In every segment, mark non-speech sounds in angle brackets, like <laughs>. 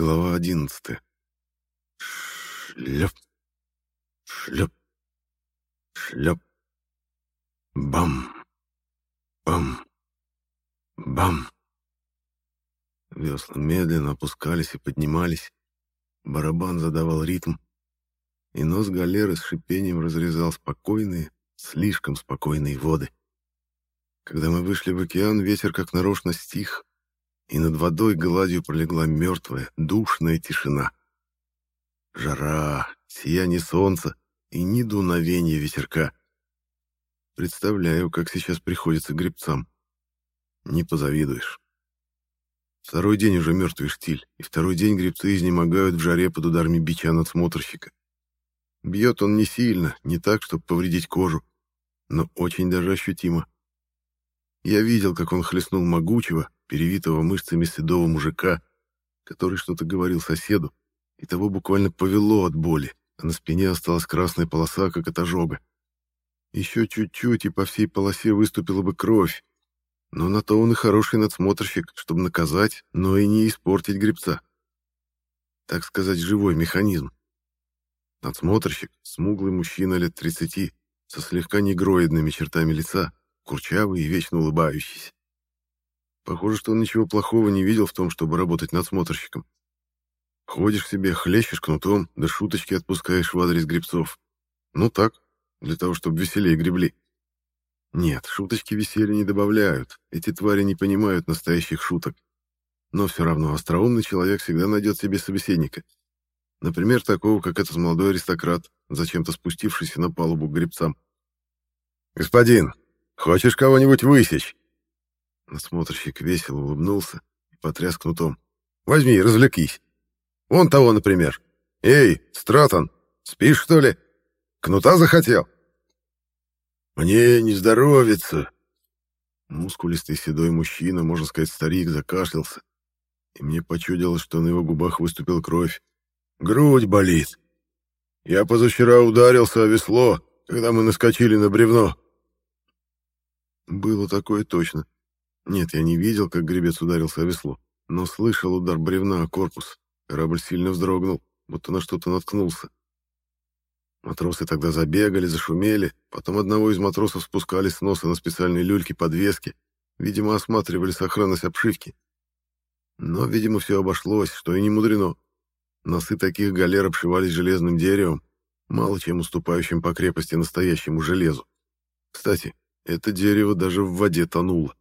Глава одиннадцатая. Шлеп. Шлеп. Шлеп. Бам. Бам. Бам. Весла медленно опускались и поднимались. Барабан задавал ритм. И нос галеры с шипением разрезал спокойные, слишком спокойные воды. Когда мы вышли в океан, ветер как нарочно стих, и над водой гладью пролегла мертвая, душная тишина. Жара, сияние солнца и ни дуновения ветерка. Представляю, как сейчас приходится гребцам. Не позавидуешь. Второй день уже мертвый штиль, и второй день гребцы изнемогают в жаре под ударами бича надсмотрщика. Бьет он не сильно, не так, чтобы повредить кожу, но очень даже ощутимо. Я видел, как он хлестнул могучего, перевитого мышцами седого мужика, который что-то говорил соседу, и того буквально повело от боли, а на спине осталась красная полоса, как от ожога. Еще чуть-чуть, и по всей полосе выступила бы кровь. Но на то он и хороший надсмотрщик, чтобы наказать, но и не испортить гребца. Так сказать, живой механизм. Надсмотрщик — смуглый мужчина лет 30, со слегка негроидными чертами лица, курчавый и вечно улыбающийся. Похоже, что он ничего плохого не видел в том, чтобы работать надсмотрщиком. Ходишь себе, хлещешь кнутом, да шуточки отпускаешь в адрес грибцов. Ну так, для того, чтобы веселее гребли. Нет, шуточки веселья не добавляют, эти твари не понимают настоящих шуток. Но все равно остроумный человек всегда найдет себе собеседника. Например, такого, как этот молодой аристократ, зачем-то спустившийся на палубу к гребцам. «Господин, хочешь кого-нибудь высечь?» Насмотрщик весело улыбнулся и потряс кнутом. «Возьми, развлекись. Вон того, например. Эй, Стратон, спишь, что ли? Кнута захотел?» «Мне не здоровится». Мускулистый седой мужчина, можно сказать, старик, закашлялся. И мне почудилось, что на его губах выступила кровь. «Грудь болит. Я позавчера ударился о весло, когда мы наскочили на бревно». Было такое точно. Нет, я не видел, как гребец ударился о весло, но слышал удар бревна о корпус. Корабль сильно вздрогнул, будто на что-то наткнулся. Матросы тогда забегали, зашумели, потом одного из матросов спускали с носа на специальные люльки подвески, видимо, осматривали сохранность обшивки. Но, видимо, все обошлось, что и не мудрено. Носы таких галер обшивались железным деревом, мало чем уступающим по крепости настоящему железу. Кстати, это дерево даже в воде тонуло.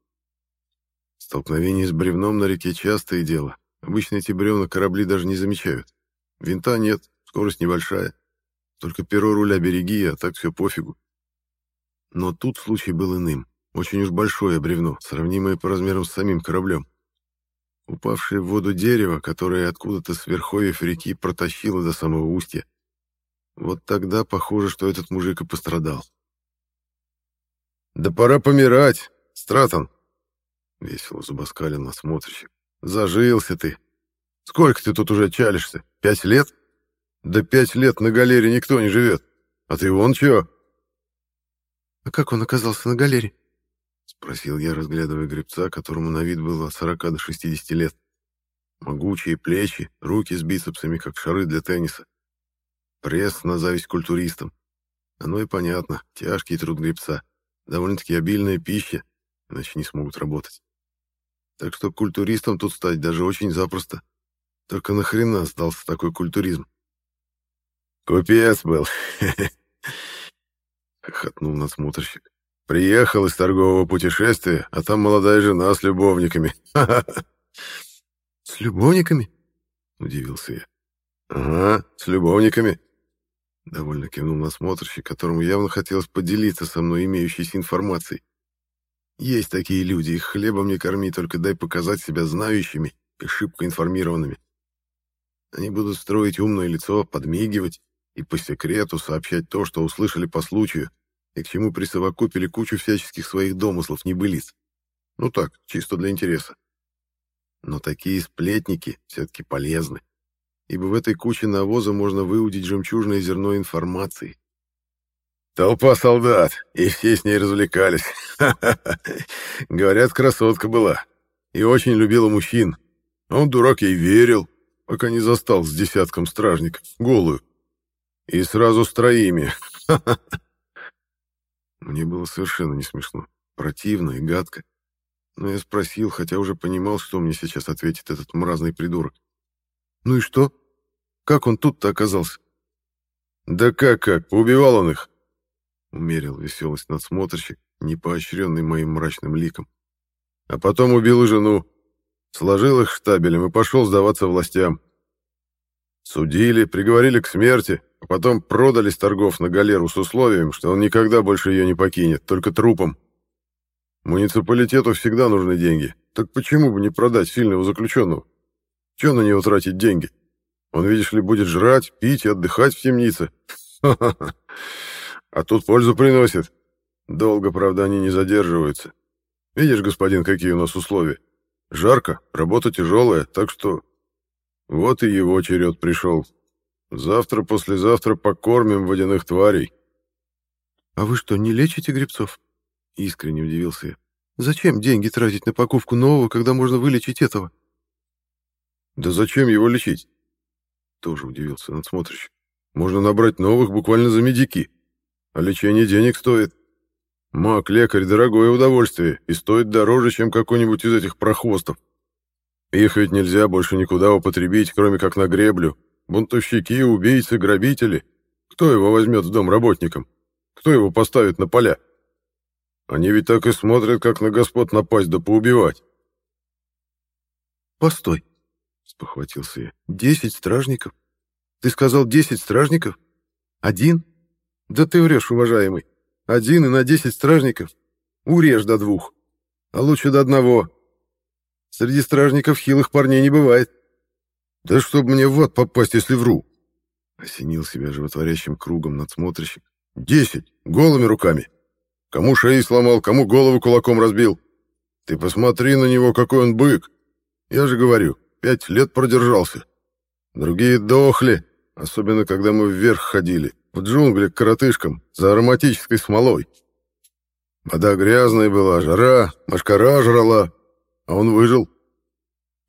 Столкновение с бревном на реке частое дело. Обычно эти бревна корабли даже не замечают. Винта нет, скорость небольшая. Только перо руля береги, а так все пофигу. Но тут случай был иным. Очень уж большое бревно, сравнимое по размерам с самим кораблем. Упавшее в воду дерево, которое откуда-то с верховьев реки протащило до самого устья. Вот тогда похоже, что этот мужик и пострадал. «Да пора помирать, Стратон!» — весело зубоскалил насмотрщик. «Зажился ты! Сколько ты тут уже чалишься? Пять лет?» Да пять лет на галере никто не живет. А ты вон чё?» «А как он оказался на галере?» — спросил я, разглядывая гребца, которому на вид было от 40 до 60 лет. Могучие плечи, руки с бицепсами, как шары для тенниса. Пресс на зависть культуристам. Оно и понятно, тяжкий труд гребца, довольно-таки обильная пища, иначе не смогут работать. Так что культуристом тут стать даже очень запросто. Только нахрена сдался такой культуризм? «Купец был!» <laughs> — хохотнул надсмотрщик. «Приехал из торгового путешествия, а там молодая жена с любовниками. <laughs> «С любовниками?» — удивился я. «Ага, с любовниками». Довольно кивнул насмотрщик, которому явно хотелось поделиться со мной имеющейся информацией. Есть такие люди, их хлебом не корми, только дай показать себя знающими и шибко информированными. Они будут строить умное лицо, подмигивать, и по секрету сообщать то, что услышали по случаю, и к чему присовокупили кучу всяческих своих домыслов небылиц. Ну так, чисто для интереса. Но такие сплетники все-таки полезны, ибо в этой куче навоза можно выудить жемчужное зерно информации. Толпа солдат, и все с ней развлекались. <laughs> Говорят, красотка была, и очень любила мужчин. Он, дурак, ей верил, пока не застал с десятком стражников, голую. И сразу с троими. <laughs> Мне было совершенно не смешно, противно и гадко. Но я спросил, хотя уже понимал, что мне сейчас ответит этот мразный придурок. «Ну и что? Как он тут-то оказался?» «Да как-как, поубивал он их!» Умерил веселость надсмотрщик, не поощренный моим мрачным ликом. А потом убил жену, сложил их штабелем и пошел сдаваться властям. Судили, приговорили к смерти, а потом продали с торгов на галеру с условием, что он никогда больше ее не покинет, только трупом. Муниципалитету всегда нужны деньги. Так почему бы не продать сильного заключенного? Чего на него тратить деньги? Он, видишь ли, будет жрать, пить и отдыхать в темнице. <laughs> А тут пользу приносит. Долго, правда, они не задерживаются. Видишь, господин, какие у нас условия? Жарко, работа тяжелая, так что... Вот и его черед пришел. Завтра-послезавтра покормим водяных тварей. — А вы что, не лечите грибцов? — искренне удивился я. — Зачем деньги тратить на покупку нового, когда можно вылечить этого? — Да зачем его лечить? Тоже удивился надсмотрщик. Можно набрать новых буквально за медики. А лечение денег стоит. Маг-лекарь — дорогое удовольствие и стоит дороже, чем какой-нибудь из этих прохвостов. Их ведь нельзя больше никуда употребить, кроме как на греблю. Бунтовщики, убийцы, грабители. Кто его возьмет в дом работником? Кто его поставит на поля? Они ведь так и смотрят, как на господ напасть да поубивать. «Постой», — спохватился я. «Десять стражников? Ты сказал десять стражников? Один? Да ты врешь, уважаемый. Один и на десять стражников. Урежь до двух. А лучше до одного. Среди стражников хилых парней не бывает. Да чтоб мне в ад попасть, если вру. Осенил себя животворящим кругом надсмотрщик. Десять. Голыми руками. Кому шеи сломал, кому голову кулаком разбил. Ты посмотри на него, какой он бык. Я же говорю, пять лет продержался. Другие дохли, особенно когда мы вверх ходили в джунгли к коротышкам за ароматической смолой. Вода грязная была, жара, машкара жрала, а он выжил.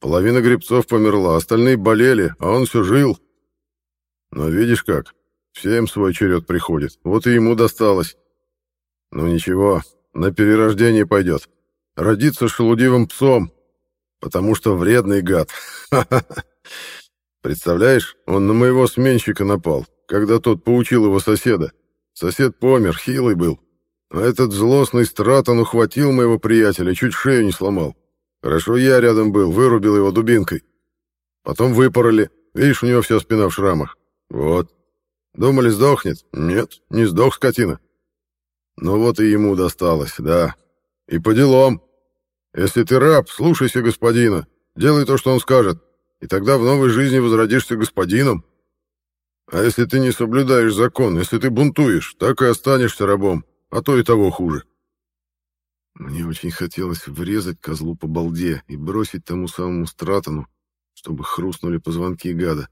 Половина грибцов померла, остальные болели, а он все жил. Но видишь как, всем свой черед приходит, вот и ему досталось. Ну ничего, на перерождение пойдет. Родится шелудивым псом, потому что вредный гад. <laughs> Представляешь, он на моего сменщика напал, когда тот поучил его соседа. Сосед помер, хилый был. А этот злостный стратон ухватил моего приятеля, чуть шею не сломал. Хорошо я рядом был, вырубил его дубинкой. Потом выпороли. Видишь, у него вся спина в шрамах. Вот. Думали, сдохнет? Нет, не сдох скотина. Ну вот и ему досталось, да. И по делам. Если ты раб, слушайся господина, делай то, что он скажет, и тогда в новой жизни возродишься господином. А если ты не соблюдаешь закон, если ты бунтуешь, так и останешься рабом, а то и того хуже. Мне очень хотелось врезать козлу по балде и бросить тому самому стратону, чтобы хрустнули позвонки гада,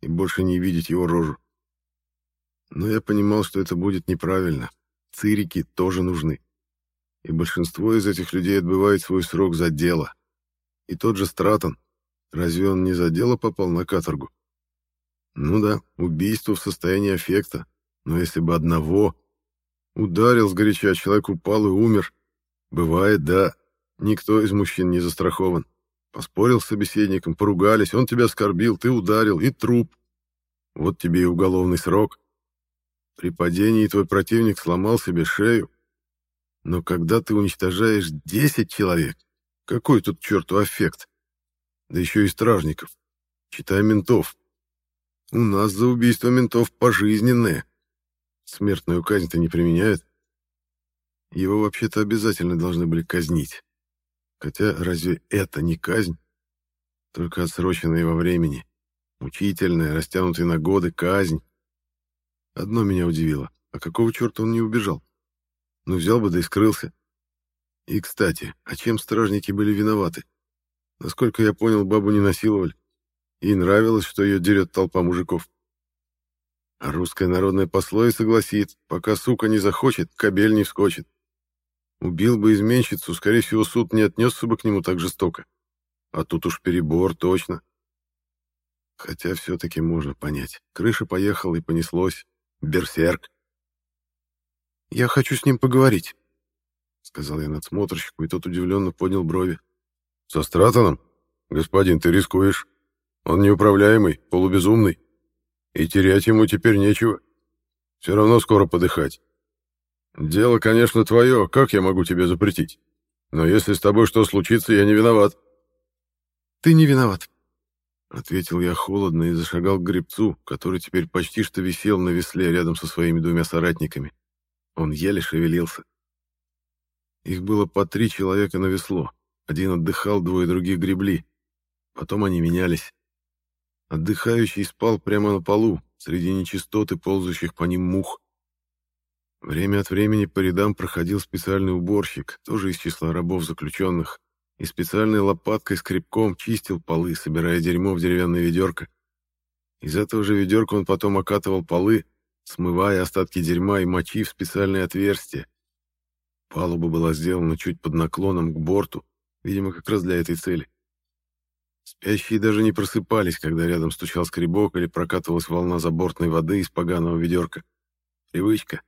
и больше не видеть его рожу. Но я понимал, что это будет неправильно. Цирики тоже нужны. И большинство из этих людей отбывает свой срок за дело. И тот же Стратон, разве он не за дело попал на каторгу? Ну да, убийство в состоянии аффекта. Но если бы одного... Ударил сгоряча, человек упал и умер. Бывает, да. Никто из мужчин не застрахован. Поспорил с собеседником, поругались, он тебя оскорбил, ты ударил, и труп. Вот тебе и уголовный срок. При падении твой противник сломал себе шею. Но когда ты уничтожаешь 10 человек, какой тут черту аффект? Да еще и стражников. Читай ментов. У нас за убийство ментов пожизненное. Смертную казнь-то не применяют. Его вообще-то обязательно должны были казнить. Хотя разве это не казнь? Только отсроченная во времени. Мучительная, растянутая на годы казнь. Одно меня удивило. А какого черта он не убежал? Ну, взял бы да и скрылся. И, кстати, а чем стражники были виноваты? Насколько я понял, бабу не насиловали. И нравилось, что ее дерет толпа мужиков. А русская народная пословица гласит, пока сука не захочет, кобель не вскочит. Убил бы изменщицу, скорее всего, суд не отнесся бы к нему так жестоко. А тут уж перебор, точно. Хотя все-таки можно понять. Крыша поехала и понеслось. Берсерк. «Я хочу с ним поговорить», — сказал я надсмотрщику, и тот удивленно поднял брови. «Со Стратоном? Господин, ты рискуешь. Он неуправляемый, полубезумный. И терять ему теперь нечего. Все равно скоро подыхать. Дело, конечно, твое, как я могу тебе запретить? Но если с тобой что случится, я не виноват». «Ты не виноват», — ответил я холодно и зашагал к гребцу, который теперь почти что висел на весле рядом со своими двумя соратниками. Он еле шевелился. Их было по три человека на весло. Один отдыхал, двое других гребли. Потом они менялись. Отдыхающий спал прямо на полу, среди нечистоты ползающих по ним мух. Время от времени по рядам проходил специальный уборщик, тоже из числа рабов-заключенных, и специальной лопаткой с крепком чистил полы, собирая дерьмо в деревянное ведерко. Из этого же ведерка он потом окатывал полы, смывая остатки дерьма и мочи в специальные отверстия. Палуба была сделана чуть под наклоном к борту, видимо, как раз для этой цели. Спящие даже не просыпались, когда рядом стучал скребок или прокатывалась волна забортной воды из поганого ведерка. Привычка.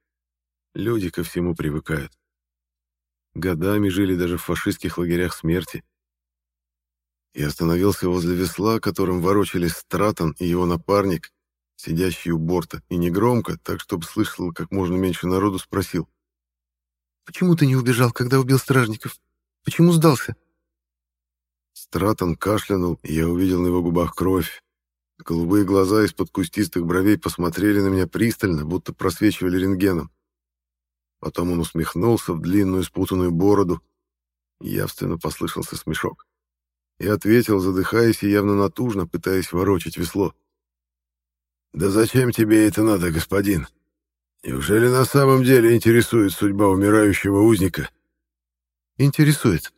Люди ко всему привыкают. Годами жили даже в фашистских лагерях смерти. И остановился возле весла, которым ворочались Стратон и его напарник, сидящий у борта, и негромко, так чтобы слышало как можно меньше народу, спросил. «Почему ты не убежал, когда убил стражников? Почему сдался?» Стратон кашлянул, и я увидел на его губах кровь. Голубые глаза из-под кустистых бровей посмотрели на меня пристально, будто просвечивали рентгеном. Потом он усмехнулся в длинную спутанную бороду. Явственно послышался смешок. И ответил, задыхаясь и явно натужно, пытаясь ворочать весло. «Да зачем тебе это надо, господин? Неужели на самом деле интересует судьба умирающего узника?» «Интересует», —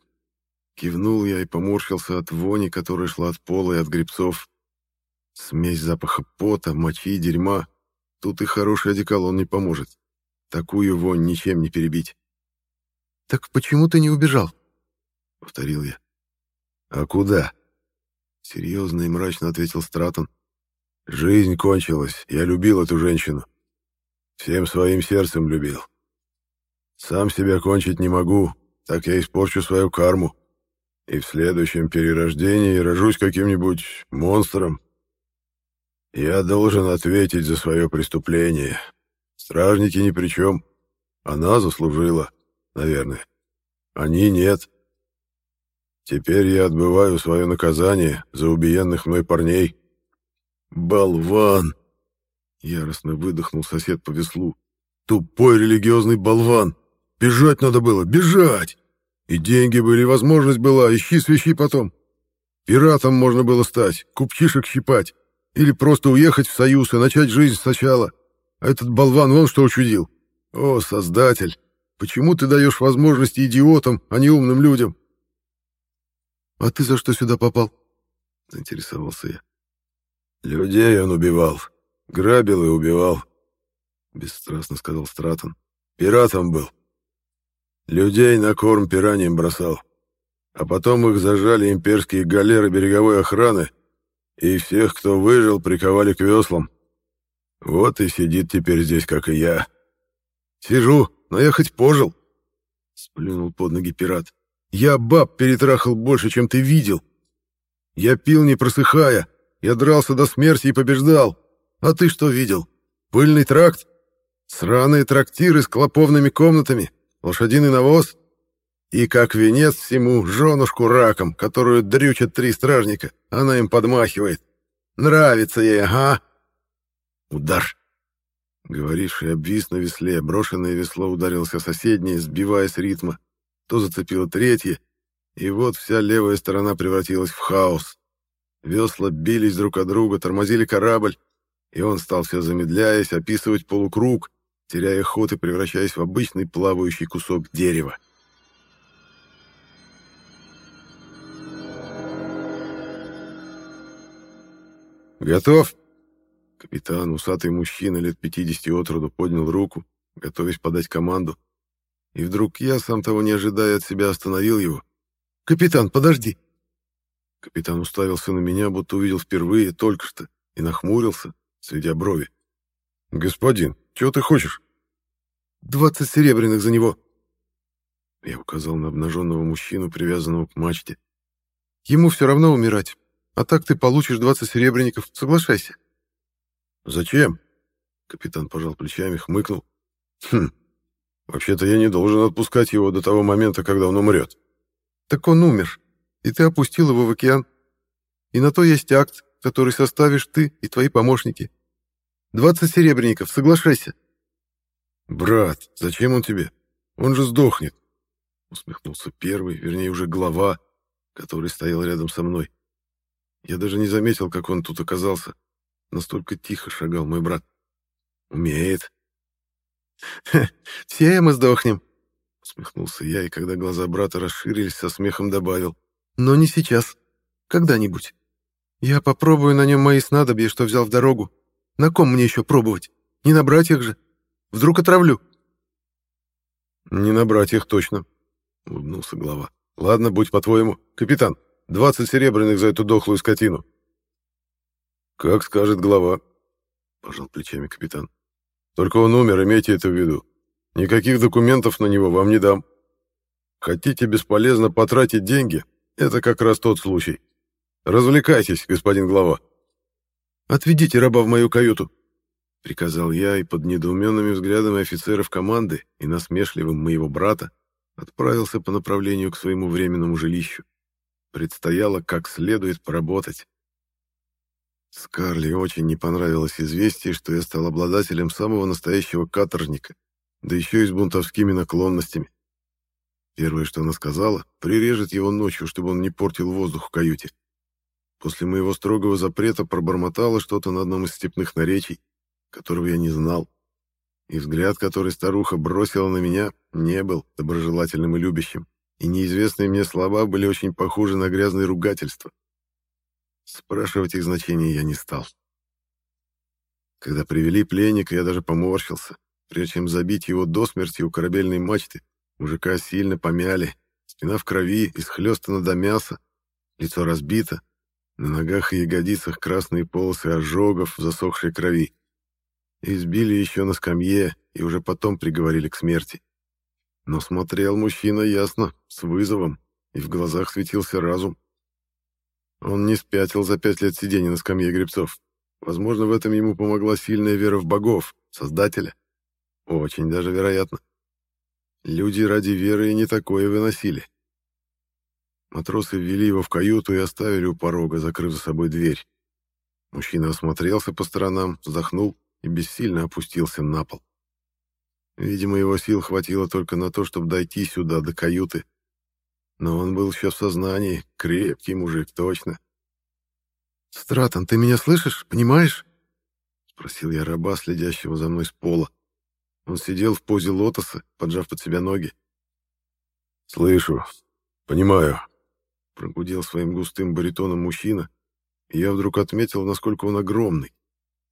кивнул я и поморщился от вони, которая шла от пола и от грибцов. Смесь запаха пота, мочи и дерьма. Тут и хороший одеколон не поможет. Такую вонь ничем не перебить. «Так почему ты не убежал?» — повторил я. «А куда?» — серьезно и мрачно ответил Стратон. «Жизнь кончилась. Я любил эту женщину. Всем своим сердцем любил. Сам себя кончить не могу, так я испорчу свою карму. И в следующем перерождении рожусь каким-нибудь монстром. Я должен ответить за свое преступление, Стражники ни при чем. Она заслужила, наверное. Они нет. Теперь я отбываю свое наказание за убиенных мной парней. Болван! Яростно выдохнул сосед по веслу. Тупой религиозный болван! Бежать надо было, бежать! И деньги были, и возможность была, ищи свищи потом. Пиратом можно было стать, купчишек щипать. Или просто уехать в Союз и начать жизнь сначала. А этот болван вон что учудил. О, Создатель, почему ты даешь возможности идиотам, а не умным людям? А ты за что сюда попал? Заинтересовался я. Людей он убивал. Грабил и убивал. Бесстрастно сказал Стратон. Пиратом был. Людей на корм пираньям бросал. А потом их зажали имперские галеры береговой охраны, и всех, кто выжил, приковали к веслам. Вот и сидит теперь здесь, как и я. Сижу, но я хоть пожил. Сплюнул под ноги пират. Я баб перетрахал больше, чем ты видел. Я пил, не просыхая. Я дрался до смерти и побеждал. А ты что видел? Пыльный тракт? Сраные трактиры с клоповными комнатами? Лошадиный навоз? И как венец всему женушку раком, которую дрючат три стражника. Она им подмахивает. Нравится ей, ага. Удар. Говоривший обвис на весле, брошенное весло ударился соседнее, сбивая с ритма. То зацепило третье, и вот вся левая сторона превратилась в хаос. Весла бились друг от друга, тормозили корабль, и он стал все замедляясь, описывать полукруг, теряя ход и превращаясь в обычный плавающий кусок дерева. «Готов?» Капитан, усатый мужчина лет 50 от роду, поднял руку, готовясь подать команду. И вдруг я, сам того не ожидая от себя, остановил его. «Капитан, подожди!» Капитан уставился на меня, будто увидел впервые, только что, и нахмурился, сведя брови. «Господин, чего ты хочешь?» «Двадцать серебряных за него!» Я указал на обнаженного мужчину, привязанного к мачте. «Ему все равно умирать. А так ты получишь двадцать серебряников. Соглашайся». «Зачем?» Капитан пожал плечами, хмыкнул. «Хм, вообще-то я не должен отпускать его до того момента, когда он умрет». «Так он умер, и ты опустил его в океан. И на то есть акт, который составишь ты и твои помощники. Двадцать серебряников, соглашайся». «Брат, зачем он тебе? Он же сдохнет!» Усмехнулся первый, вернее, уже глава, который стоял рядом со мной. Я даже не заметил, как он тут оказался. Настолько тихо шагал мой брат. Умеет. «Все мы сдохнем», — усмехнулся я, и когда глаза брата расширились, со смехом добавил. «Но не сейчас. Когда-нибудь. Я попробую на нем мои снадобья, что взял в дорогу. На ком мне еще пробовать? Не на братьях же. Вдруг отравлю?» «Не на братьях точно», — улыбнулся глава. «Ладно, будь по-твоему. Капитан, двадцать серебряных за эту дохлую скотину». «Как скажет глава», — пожал плечами капитан. «Только он умер, имейте это в виду. Никаких документов на него вам не дам. Хотите бесполезно потратить деньги? Это как раз тот случай. Развлекайтесь, господин глава». «Отведите раба в мою каюту», — приказал я, и под недоуменными взглядами офицеров команды и насмешливым моего брата отправился по направлению к своему временному жилищу. Предстояло как следует поработать. Скарли очень не понравилось известие, что я стал обладателем самого настоящего каторжника, да еще и с бунтовскими наклонностями. Первое, что она сказала, прирежет его ночью, чтобы он не портил воздух в каюте. После моего строгого запрета пробормотала что-то на одном из степных наречий, которого я не знал, и взгляд, который старуха бросила на меня, не был доброжелательным и любящим, и неизвестные мне слова были очень похожи на грязные ругательства. Спрашивать их значение я не стал. Когда привели пленника, я даже поморщился. Прежде чем забить его до смерти у корабельной мачты, мужика сильно помяли, спина в крови, исхлёстана до мяса, лицо разбито, на ногах и ягодицах красные полосы ожогов в засохшей крови. Избили еще на скамье и уже потом приговорили к смерти. Но смотрел мужчина ясно, с вызовом, и в глазах светился разум. Он не спятил за пять лет сидения на скамье гребцов. Возможно, в этом ему помогла сильная вера в богов, Создателя. Очень даже вероятно. Люди ради веры и не такое выносили. Матросы ввели его в каюту и оставили у порога, закрыв за собой дверь. Мужчина осмотрелся по сторонам, вздохнул и бессильно опустился на пол. Видимо, его сил хватило только на то, чтобы дойти сюда, до каюты, но он был еще в сознании, крепкий мужик, точно. «Стратон, ты меня слышишь? Понимаешь?» — спросил я раба, следящего за мной с пола. Он сидел в позе лотоса, поджав под себя ноги. «Слышу. Понимаю», — прогудел своим густым баритоном мужчина, и я вдруг отметил, насколько он огромный.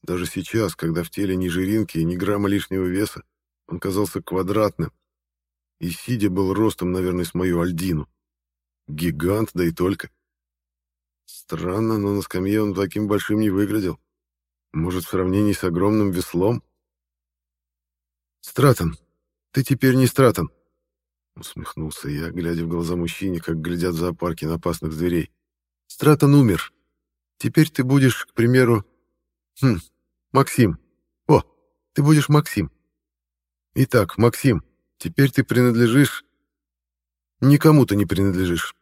Даже сейчас, когда в теле ни жиринки и ни грамма лишнего веса, он казался квадратным, и сидя был ростом, наверное, с мою Альдину. Гигант, да и только. Странно, но на скамье он таким большим не выглядел. Может, в сравнении с огромным веслом? «Стратон, ты теперь не Стратон», — усмехнулся я, глядя в глаза мужчине, как глядят в зоопарке на опасных зверей. «Стратон умер. Теперь ты будешь, к примеру... Хм, Максим. О, ты будешь Максим. Итак, Максим, теперь ты принадлежишь... Никому ты не принадлежишь.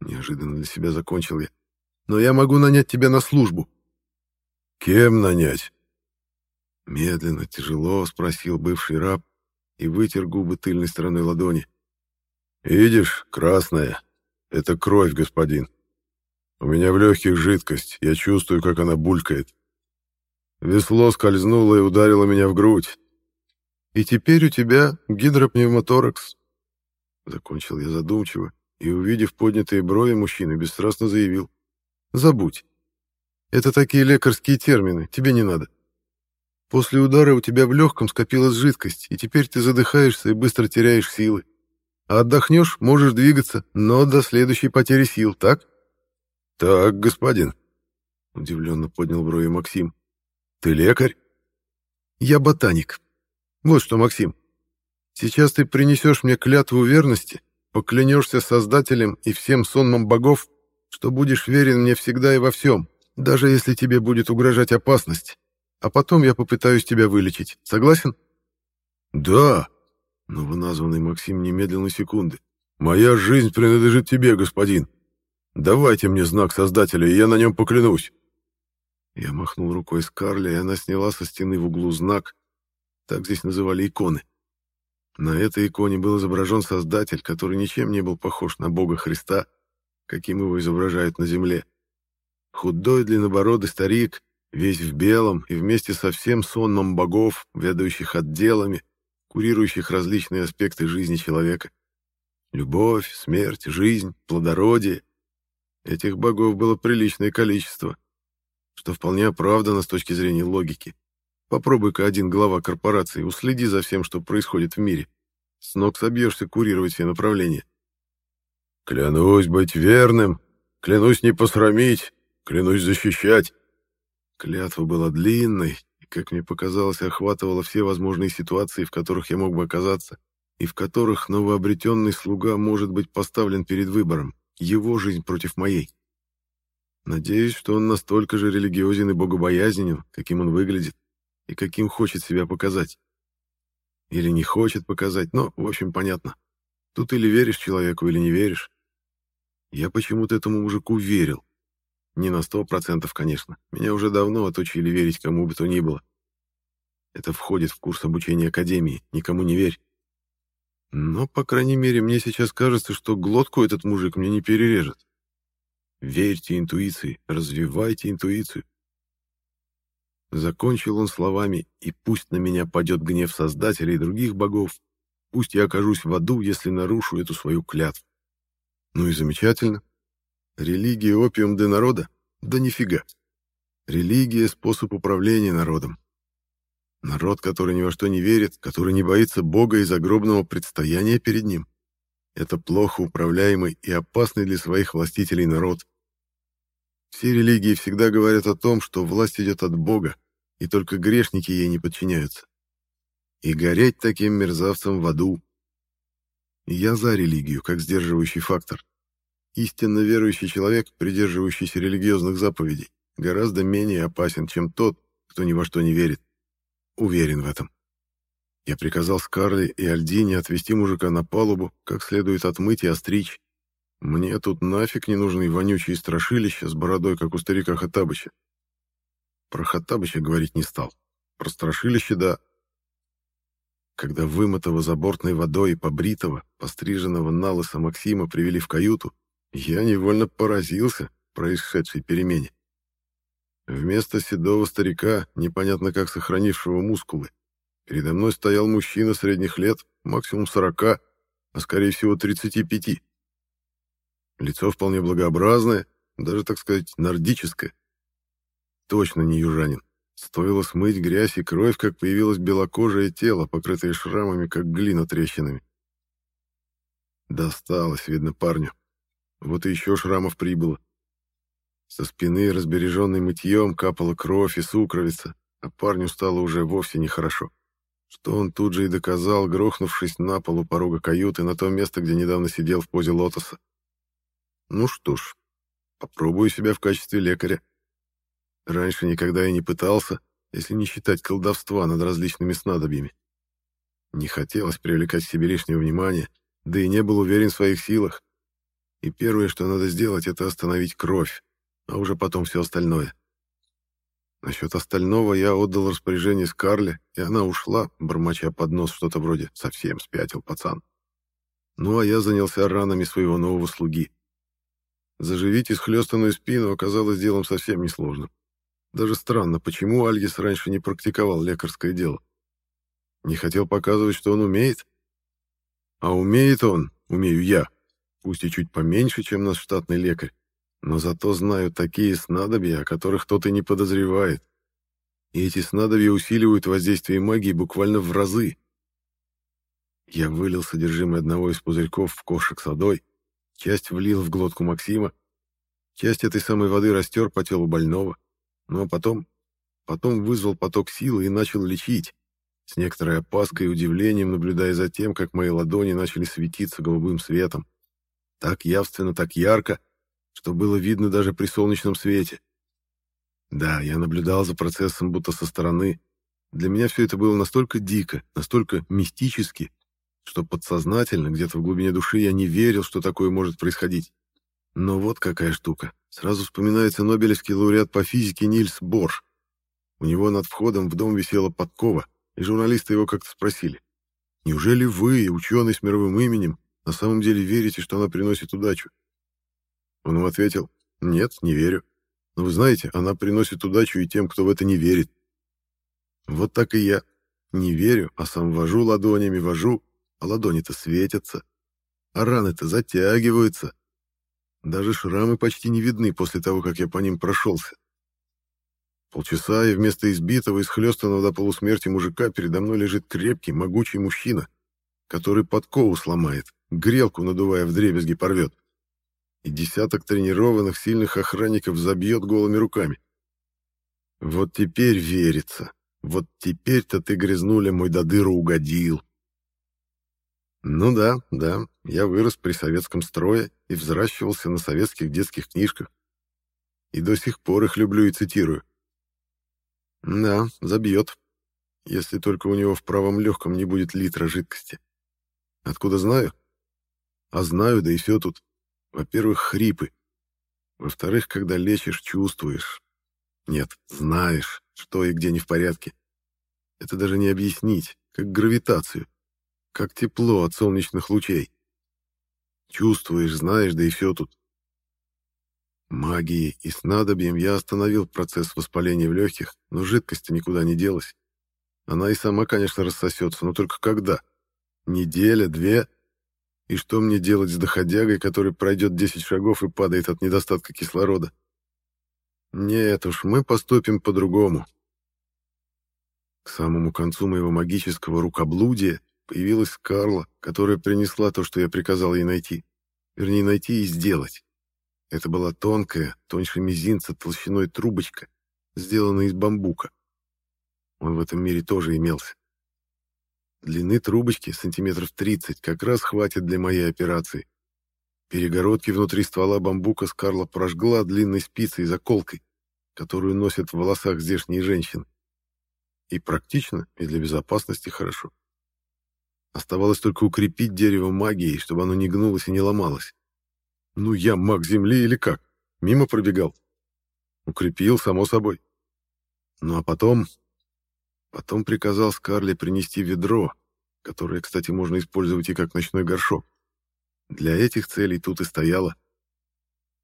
Неожиданно для себя закончил я. Но я могу нанять тебя на службу. Кем нанять? Медленно, тяжело спросил бывший раб и вытер губы тыльной стороной ладони. Видишь, красная. Это кровь, господин. У меня в легких жидкость, я чувствую, как она булькает. Весло скользнуло и ударило меня в грудь. И теперь у тебя гидропневмоторакс. Закончил я задумчиво и, увидев поднятые брови, мужчина бесстрастно заявил. «Забудь. Это такие лекарские термины, тебе не надо. После удара у тебя в легком скопилась жидкость, и теперь ты задыхаешься и быстро теряешь силы. А отдохнешь, можешь двигаться, но до следующей потери сил, так?» «Так, господин», — удивленно поднял брови Максим, — «ты лекарь?» «Я ботаник. Вот что, Максим, сейчас ты принесешь мне клятву верности, поклянешься Создателем и всем сонмом богов, что будешь верен мне всегда и во всем, даже если тебе будет угрожать опасность, а потом я попытаюсь тебя вылечить. Согласен?» «Да», — новоназванный Максим немедленно секунды. «Моя жизнь принадлежит тебе, господин. Давайте мне знак Создателя, и я на нем поклянусь». Я махнул рукой Скарли, и она сняла со стены в углу знак. Так здесь называли иконы. На этой иконе был изображен Создатель, который ничем не был похож на Бога Христа, каким его изображают на земле. Худой длиннобородый старик, весь в белом и вместе со всем сонмом богов, ведающих отделами, курирующих различные аспекты жизни человека. Любовь, смерть, жизнь, плодородие. Этих богов было приличное количество, что вполне оправдано с точки зрения логики. Попробуй-ка один глава корпорации, уследи за всем, что происходит в мире. С ног собьешься курировать все направления. «Клянусь быть верным, клянусь не посрамить, клянусь защищать». Клятва была длинной, как мне показалось, охватывала все возможные ситуации, в которых я мог бы оказаться, и в которых новообретенный слуга может быть поставлен перед выбором, его жизнь против моей. Надеюсь, что он настолько же религиозен и богобоязненен, каким он выглядит, и каким хочет себя показать. Или не хочет показать, но, в общем, понятно. Тут или веришь человеку, или не веришь. Я почему-то этому мужику верил. Не на сто процентов, конечно. Меня уже давно отучили верить кому бы то ни было. Это входит в курс обучения Академии. Никому не верь. Но, по крайней мере, мне сейчас кажется, что глотку этот мужик мне не перережет. Верьте интуиции, развивайте интуицию. Закончил он словами, и пусть на меня падет гнев Создателя и других богов, пусть я окажусь в аду, если нарушу эту свою клятву. Ну и замечательно. Религия — опиум для народа? Да нифига. Религия — способ управления народом. Народ, который ни во что не верит, который не боится Бога и загробного предстояния перед ним. Это плохо управляемый и опасный для своих властителей народ. Все религии всегда говорят о том, что власть идет от Бога, и только грешники ей не подчиняются. И гореть таким мерзавцам в аду. Я за религию, как сдерживающий фактор. Истинно верующий человек, придерживающийся религиозных заповедей, гораздо менее опасен, чем тот, кто ни во что не верит. Уверен в этом. Я приказал Скарли и Альдине отвезти мужика на палубу, как следует отмыть и остричь. Мне тут нафиг не нужны вонючие страшилища с бородой, как у старика Хаттабыча. Про Хаттабыча говорить не стал. Про страшилище — да. Когда вымытого забортной водой и побритого, постриженного на лысо Максима привели в каюту, я невольно поразился происшедшей перемене. Вместо седого старика, непонятно как сохранившего мускулы, передо мной стоял мужчина средних лет, максимум сорока, а скорее всего тридцати пяти. Лицо вполне благообразное, даже, так сказать, нордическое. Точно не южанин. Стоило смыть грязь и кровь, как появилось белокожее тело, покрытое шрамами, как глина трещинами. Досталось, видно, парню. Вот и еще шрамов прибыло. Со спины, разбереженной мытьем, капала кровь и сукровица, а парню стало уже вовсе нехорошо. Что он тут же и доказал, грохнувшись на полу порога каюты на то место, где недавно сидел в позе лотоса. Ну что ж, попробую себя в качестве лекаря. Раньше никогда и не пытался, если не считать колдовства над различными снадобьями. Не хотелось привлекать к себе лишнего внимания, да и не был уверен в своих силах. И первое, что надо сделать, это остановить кровь, а уже потом все остальное. Насчет остального я отдал распоряжение Скарле, и она ушла, бормоча под нос что-то вроде «совсем спятил пацан». Ну, а я занялся ранами своего нового слуги. Заживить исхлёстанную спину оказалось делом совсем несложным. Даже странно, почему Альгис раньше не практиковал лекарское дело. Не хотел показывать, что он умеет? А умеет он, умею я, пусть и чуть поменьше, чем наш штатный лекарь, но зато знаю такие снадобья, о которых кто-то не подозревает. И эти снадобья усиливают воздействие магии буквально в разы. Я вылил содержимое одного из пузырьков в ковшик с водой, часть влил в глотку Максима. Часть этой самой воды растер по телу больного, а потом... Потом вызвал поток силы и начал лечить, с некоторой опаской и удивлением наблюдая за тем, как мои ладони начали светиться голубым светом. Так явственно, так ярко, что было видно даже при солнечном свете. Да, я наблюдал за процессом будто со стороны. Для меня все это было настолько дико, настолько мистически, что подсознательно, где-то в глубине души, я не верил, что такое может происходить. Но вот какая штука. Сразу вспоминается нобелевский лауреат по физике Нильс Борш. У него над входом в дом висела подкова, и журналисты его как-то спросили. «Неужели вы, ученый с мировым именем, на самом деле верите, что она приносит удачу?» Он им ответил, «Нет, не верю. Но вы знаете, она приносит удачу и тем, кто в это не верит». Вот так и я. Не верю, а сам вожу ладонями, вожу, а ладони-то светятся, а раны-то затягиваются. Даже шрамы почти не видны после того, как я по ним прошелся. Полчаса, и вместо избитого и схлёстанного до полусмерти мужика передо мной лежит крепкий, могучий мужчина, который подкову сломает, грелку надувая в дребезги порвет. И десяток тренированных, сильных охранников забьет голыми руками. Вот теперь верится. Вот теперь-то ты, грязнуля, мой до дыру угодил. Ну да, да, я вырос при советском строе и взращивался на советских детских книжках. И до сих пор их люблю и цитирую. Да, забьет, если только у него в правом легком не будет литра жидкости. Откуда знаю? А знаю, да и все тут. Во-первых, хрипы. Во-вторых, когда лечишь, чувствуешь. Нет, знаешь, что и где не в порядке. Это даже не объяснить, как гравитацию, как тепло от солнечных лучей. Чувствуешь, знаешь, да и все тут. Магией и снадобьем я остановил процесс воспаления в легких, но жидкость никуда не делась. Она и сама, конечно, рассосется, но только когда? Неделя, две? И что мне делать с доходягой, который пройдет 10 шагов и падает от недостатка кислорода? Нет уж, мы поступим по-другому. К самому концу моего магического рукоблудия появилась Карла, которая принесла то, что я приказал ей найти. Вернее, найти и сделать. Это была тонкая, тоньше мизинца толщиной трубочка, сделанная из бамбука. Он в этом мире тоже имелся. Длины трубочки сантиметров 30 как раз хватит для моей операции. Перегородки внутри ствола бамбука Скарла прожгла длинной спицей и заколкой, которую носят в волосах здешние женщины. И практично, и для безопасности хорошо. Оставалось только укрепить дерево магией, чтобы оно не гнулось и не ломалось. Ну, я маг земли или как? Мимо пробегал. Укрепил, само собой. Ну, а потом... Потом приказал Скарле принести ведро, которое, кстати, можно использовать и как ночной горшок. Для этих целей тут и стояло.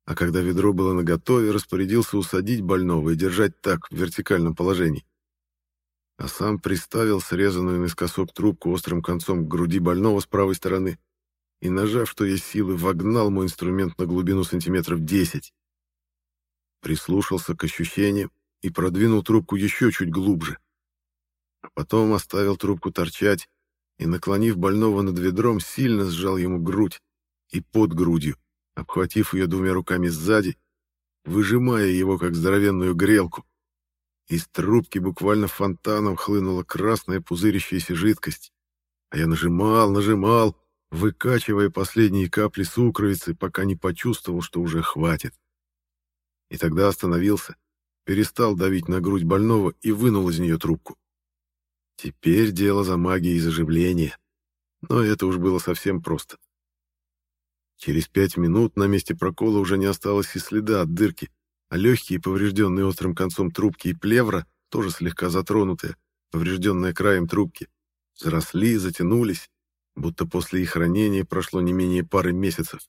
А когда ведро было наготове, распорядился усадить больного и держать так, в вертикальном положении. А сам приставил срезанную наискосок трубку острым концом к груди больного с правой стороны и, нажав, что есть силы, вогнал мой инструмент на глубину сантиметров 10. Прислушался к ощущениям и продвинул трубку еще чуть глубже. А потом оставил трубку торчать и, наклонив больного над ведром, сильно сжал ему грудь и под грудью, обхватив ее двумя руками сзади, выжимая его, как здоровенную грелку. Из трубки буквально фонтаном хлынула красная пузырящаяся жидкость. А я нажимал, нажимал, выкачивая последние капли сукровицы, пока не почувствовал, что уже хватит. И тогда остановился, перестал давить на грудь больного и вынул из нее трубку. Теперь дело за магией заживления. Но это уж было совсем просто. Через пять минут на месте прокола уже не осталось и следа от дырки, а легкие, поврежденные острым концом трубки, и плевра, тоже слегка затронутые, поврежденные краем трубки, взросли, затянулись, будто после их ранения прошло не менее пары месяцев.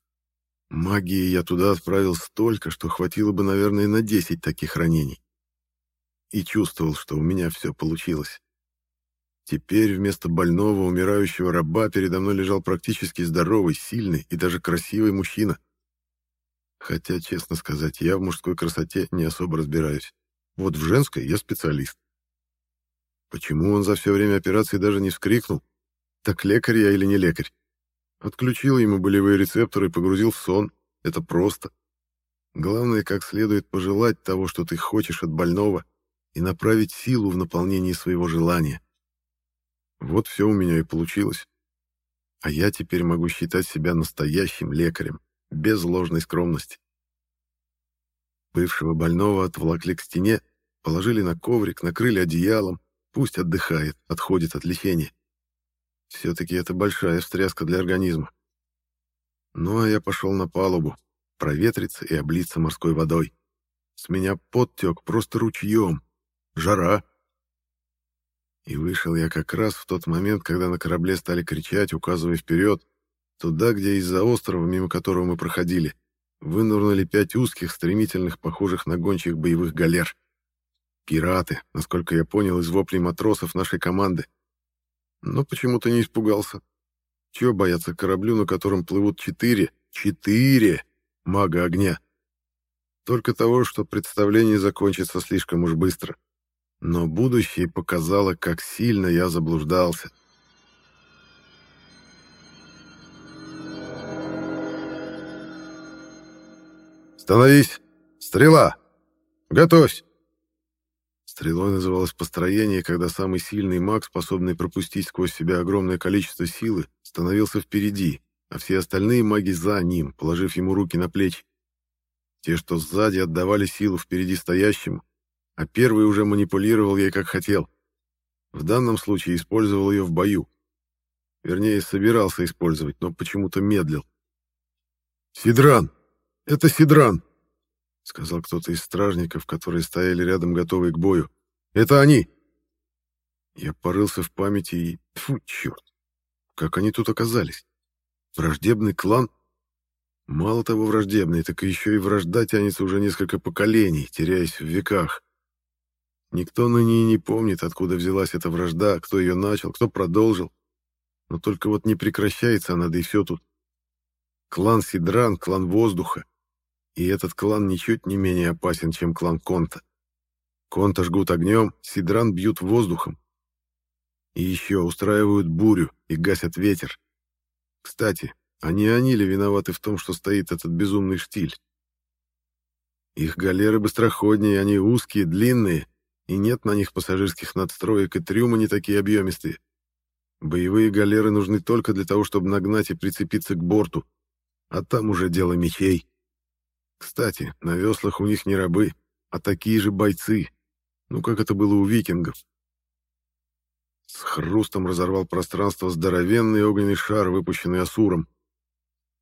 Магии я туда отправил столько, что хватило бы, наверное, на 10 таких ранений. И чувствовал, что у меня все получилось. Теперь вместо больного, умирающего раба передо мной лежал практически здоровый, сильный и даже красивый мужчина. Хотя, честно сказать, я в мужской красоте не особо разбираюсь. Вот в женской я специалист. Почему он за все время операции даже не вскрикнул, так лекарь я или не лекарь? Отключил ему болевые рецепторы и погрузил в сон. Это просто. Главное, как следует пожелать того, что ты хочешь от больного, и направить силу в наполнении своего желания. Вот все у меня и получилось. А я теперь могу считать себя настоящим лекарем, без ложной скромности. Бывшего больного отволокли к стене, положили на коврик, накрыли одеялом, пусть отдыхает, отходит от лечения. Все-таки это большая встряска для организма. Ну, а я пошел на палубу, проветриться и облиться морской водой. С меня подтек просто ручьем. Жара. И вышел я как раз в тот момент, когда на корабле стали кричать, указывая вперед, туда, где из-за острова, мимо которого мы проходили, вынырнули пять узких, стремительных, похожих на гончих боевых галер. Пираты, насколько я понял из воплей матросов нашей команды. Но почему-то не испугался. Чего бояться кораблю, на котором плывут четыре, четыре мага огня? Только того, что представление закончится слишком уж быстро. Но будущее показало, как сильно я заблуждался. «Становись! Стрела! Готовься!» Стрелой называлось построение, когда самый сильный маг, способный пропустить сквозь себя огромное количество силы, становился впереди, а все остальные маги за ним, положив ему руки на плечи. Те, что сзади, отдавали силу впереди стоящему, а первый уже манипулировал ей как хотел. В данном случае использовал ее в бою. Вернее, собирался использовать, но почему-то медлил. «Сидран! Это Сидран!» — сказал кто-то из стражников, которые стояли рядом, готовые к бою. «Это они!» Я порылся в памяти и... Фу, черт! Как они тут оказались? Враждебный клан? Мало того враждебный, так еще и вражда тянется уже несколько поколений, теряясь в веках. Никто ныне и не помнит, откуда взялась эта вражда, кто ее начал, кто продолжил. Но только вот не прекращается она, да и все тут. Клан Сидран — клан воздуха. И этот клан ничуть не менее опасен, чем клан Конта. Конта жгут огнем, Сидран бьют воздухом. И еще устраивают бурю и гасят ветер. Кстати, а они ли виноваты в том, что стоит этот безумный штиль? Их галеры быстроходнее, они узкие, длинные, и нет на них пассажирских надстроек, и трюмы не такие объемистые. Боевые галеры нужны только для того, чтобы нагнать и прицепиться к борту, а там уже дело мечей. Кстати, на веслах у них не рабы, а такие же бойцы, ну как это было у викингов. С хрустом разорвал пространство здоровенный огненный шар, выпущенный Асуром.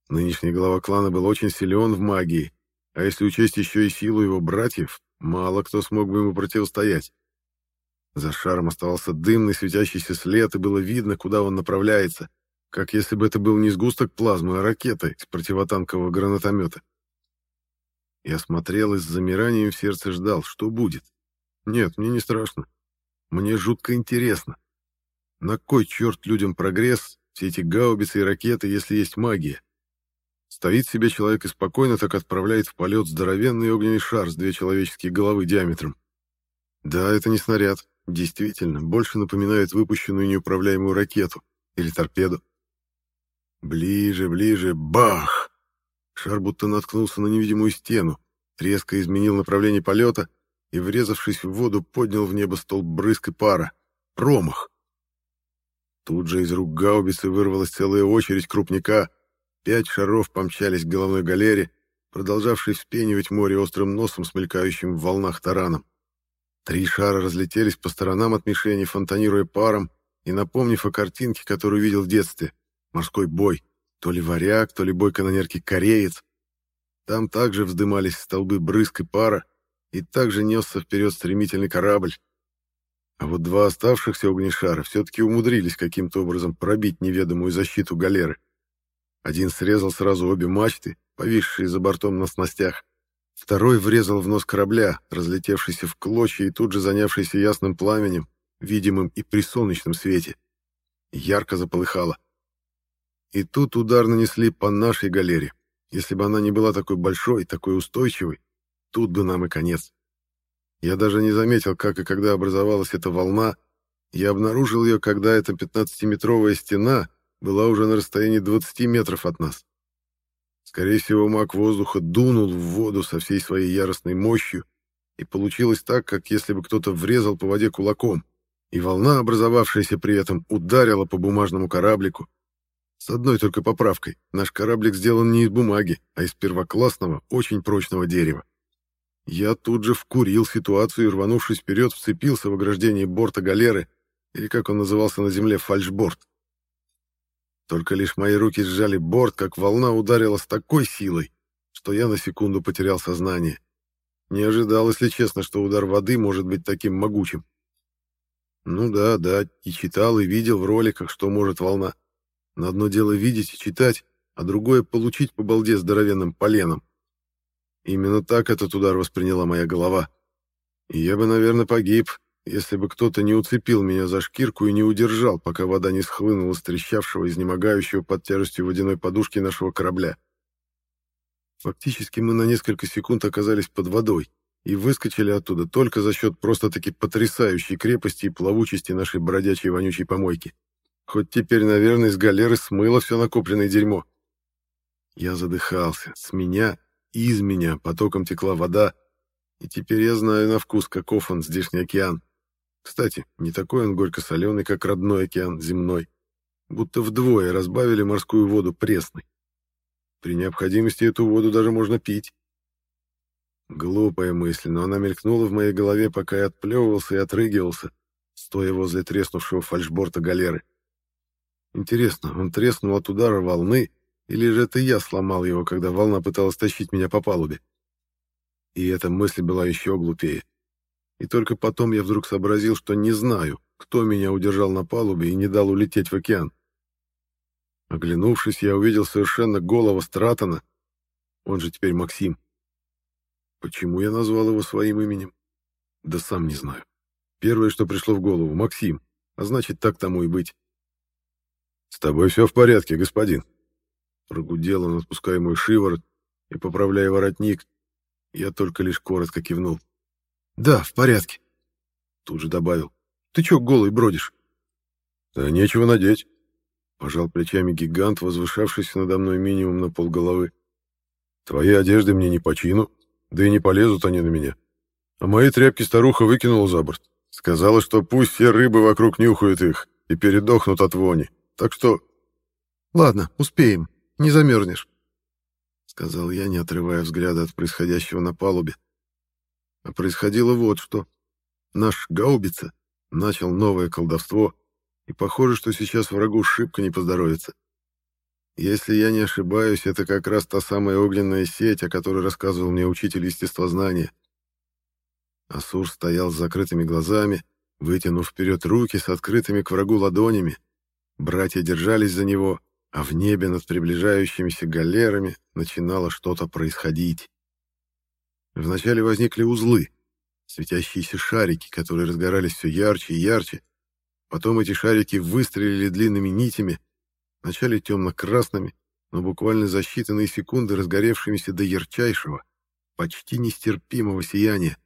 Нынешний глава клана был очень силен в магии, а если учесть еще и силу его братьев, Мало кто смог бы ему противостоять. За шаром оставался дымный светящийся след, и было видно, куда он направляется, как если бы это был не сгусток плазмы, а ракета из противотанкового гранатомета. Я смотрел и с замиранием в сердце ждал, что будет. Нет, мне не страшно. Мне жутко интересно. На кой черт людям прогресс, все эти гаубицы и ракеты, если есть магия? Стоит себе человек и спокойно так отправляет в полет здоровенный огненный шар с две человеческие головы диаметром. Да, это не снаряд. Действительно, больше напоминает выпущенную неуправляемую ракету или торпеду. Ближе, ближе, бах! Шар будто наткнулся на невидимую стену, резко изменил направление полета и, врезавшись в воду, поднял в небо столб брызг и пара. Промах! Тут же из рук гаубицы вырвалась целая очередь крупника — Пять шаров помчались к головной галере, продолжавшей вспенивать море острым носом, смелькающим в волнах тараном. Три шара разлетелись по сторонам от мишени, фонтанируя паром и напомнив о картинке, которую видел в детстве. Морской бой. То ли варяг, то ли бой канонерки кореец. Там также вздымались столбы брызг и пара, и также несся вперед стремительный корабль. А вот два оставшихся огнешара все-таки умудрились каким-то образом пробить неведомую защиту галеры. Один срезал сразу обе мачты, повисшие за бортом на снастях. Второй врезал в нос корабля, разлетевшийся в клочья и тут же занявшийся ясным пламенем, видимым и при солнечном свете. Ярко заполыхало. И тут удар нанесли по нашей галере. Если бы она не была такой большой, такой устойчивой, тут бы нам и конец. Я даже не заметил, как и когда образовалась эта волна. Я обнаружил ее, когда эта 15-метровая стена была уже на расстоянии 20 метров от нас. Скорее всего, маг воздуха дунул в воду со всей своей яростной мощью, и получилось так, как если бы кто-то врезал по воде кулаком, и волна, образовавшаяся при этом, ударила по бумажному кораблику. С одной только поправкой. Наш кораблик сделан не из бумаги, а из первоклассного, очень прочного дерева. Я тут же вкурил ситуацию и, рванувшись вперед, вцепился в ограждение борта галеры, или, как он назывался на земле, фальшборд. Только лишь мои руки сжали борт, как волна ударила с такой силой, что я на секунду потерял сознание. Не ожидал, если честно, что удар воды может быть таким могучим. Ну да, да, и читал, и видел в роликах, что может волна. Но одно дело видеть и читать, а другое — получить по балде здоровенным поленом. Именно так этот удар восприняла моя голова. И я бы, наверное, погиб, если бы кто-то не уцепил меня за шкирку и не удержал, пока вода не схлынула с трещавшего, изнемогающего под тяжестью водяной подушки нашего корабля. Фактически мы на несколько секунд оказались под водой и выскочили оттуда только за счет просто-таки потрясающей крепости и плавучести нашей бродячей вонючей помойки. Хоть теперь, наверное, из галеры смыло все накопленное дерьмо. Я задыхался. С меня из меня потоком текла вода, и теперь я знаю на вкус, каков он, здешний океан. Кстати, не такой он горько-соленый, как родной океан, земной. Будто вдвое разбавили морскую воду пресной. При необходимости эту воду даже можно пить. Глупая мысль, но она мелькнула в моей голове, пока я отплевывался и отрыгивался, стоя возле треснувшего фальшборта галеры. Интересно, он треснул от удара волны, или же это я сломал его, когда волна пыталась тащить меня по палубе? И эта мысль была еще глупее. И только потом я вдруг сообразил, что не знаю, кто меня удержал на палубе и не дал улететь в океан. Оглянувшись, я увидел совершенно голого Стратона, он же теперь Максим. Почему я назвал его своим именем? Да сам не знаю. Первое, что пришло в голову — Максим, а значит, так тому и быть. «С тобой все в порядке, господин?» Прогудел он, отпуская мой шиворот и поправляя воротник. Я только лишь коротко кивнул. «Да, в порядке», — тут же добавил. «Ты чё голый бродишь?» «Да нечего надеть», Пожал плечами гигант, возвышавшийся надо мной минимум на полголовы. Твои одежды мне не по чину, да и не полезут они на меня. А мои тряпки старуха выкинула за борт. Сказала, что пусть все рыбы вокруг нюхают их и передохнут от вони. Так что... Ладно, успеем, не замерзнешь. Сказал я, не отрывая взгляда от происходящего на палубе. А происходило вот что. Наш гаубица начал новое колдовство — и похоже, что сейчас врагу шибко не поздоровится. Если я не ошибаюсь, это как раз та самая огненная сеть, о которой рассказывал мне учитель естествознания. Асур стоял с закрытыми глазами, вытянув вперед руки с открытыми к врагу ладонями. Братья держались за него, а в небе над приближающимися галерами начинало что-то происходить. Вначале возникли узлы, светящиеся шарики, которые разгорались все ярче и ярче, Потом эти шарики выстрелили длинными нитями, вначале темно-красными, но буквально за считанные секунды разгоревшимися до ярчайшего, почти нестерпимого сияния.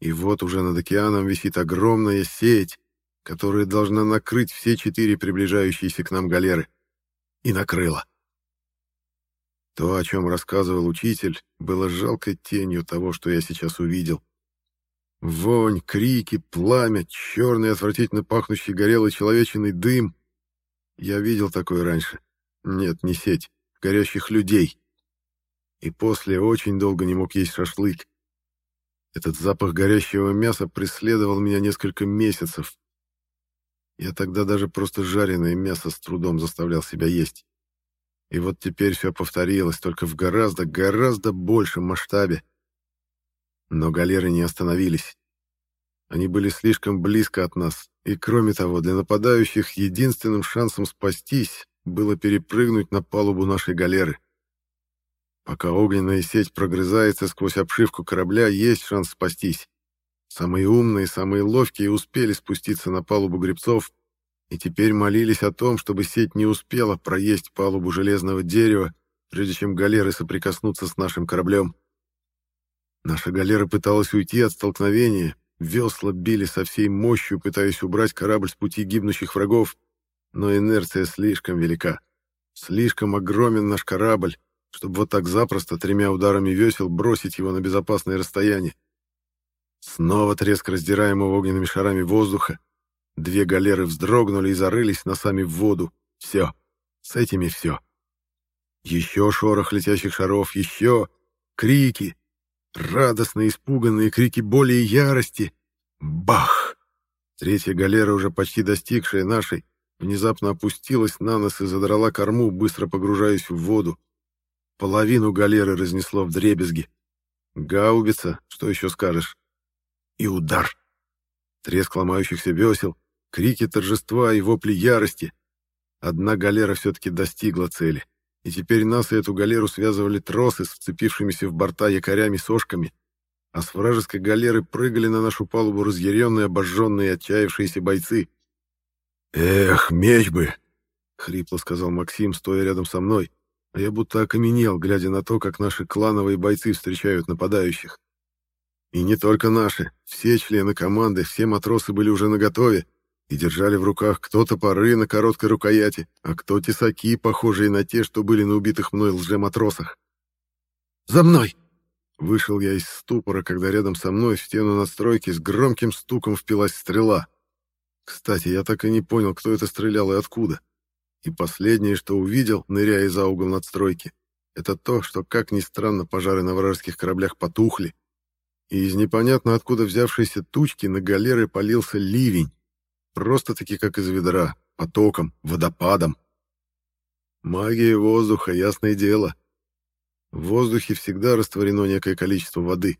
И вот уже над океаном висит огромная сеть, которая должна накрыть все четыре приближающиеся к нам галеры. И накрыла. То, о чем рассказывал учитель, было жалкой тенью того, что я сейчас увидел. Вонь, крики, пламя, черный отвратительно пахнущий горелый человечный дым. Я видел такое раньше. Нет, не сеть, горящих людей. И после очень долго не мог есть шашлык. Этот запах горящего мяса преследовал меня несколько месяцев. Я тогда даже просто жареное мясо с трудом заставлял себя есть. И вот теперь все повторилось, только в гораздо, гораздо большем масштабе. Но галеры не остановились. Они были слишком близко от нас, и кроме того, для нападающих единственным шансом спастись было перепрыгнуть на палубу нашей галеры. Пока огненная сеть прогрызается сквозь обшивку корабля, есть шанс спастись. Самые умные, самые ловкие успели спуститься на палубу гребцов и теперь молились о том, чтобы сеть не успела проесть палубу железного дерева, прежде чем галеры соприкоснутся с нашим кораблем. Наша галера пыталась уйти от столкновения, весла били со всей мощью, пытаясь убрать корабль с пути гибнущих врагов, но инерция слишком велика. Слишком огромен наш корабль, чтобы вот так запросто тремя ударами весел бросить его на безопасное расстояние. Снова треск раздираемого огненными шарами воздуха. Две галеры вздрогнули и зарылись носами в воду. Все. С этими все. Еще шорох летящих шаров, еще крики. Радостные, испуганные крики боли и ярости. Бах! Третья галера, уже почти достигшая нашей, внезапно опустилась на нос и задрала корму, быстро погружаясь в воду. Половину галеры разнесло в дребезги. Гаубица, что еще скажешь? И удар. Треск ломающихся весел, крики торжества и вопли ярости. Одна галера все-таки достигла цели, и теперь нас и эту галеру связывали тросы с вцепившимися в борта якорями сошками, а с вражеской галеры прыгали на нашу палубу разъяренные, обожженные отчаявшиеся бойцы. «Эх, меч бы!» — хрипло сказал Максим, стоя рядом со мной, а я будто окаменел, глядя на то, как наши клановые бойцы встречают нападающих. И не только наши, все члены команды, все матросы были уже наготове и держали в руках кто топоры на короткой рукояти, а кто тесаки, похожие на те, что были на убитых мной лже-матросах. «За мной!» Вышел я из ступора, когда рядом со мной в стену надстройки с громким стуком впилась стрела. Кстати, я так и не понял, кто это стрелял и откуда. И последнее, что увидел, ныряя за угол надстройки, это то, что, как ни странно, пожары на вражеских кораблях потухли, и из непонятно откуда взявшейся тучки на галеры полился ливень, просто-таки как из ведра, потоком, водопадом. Магия воздуха, ясное дело. В воздухе всегда растворено некое количество воды,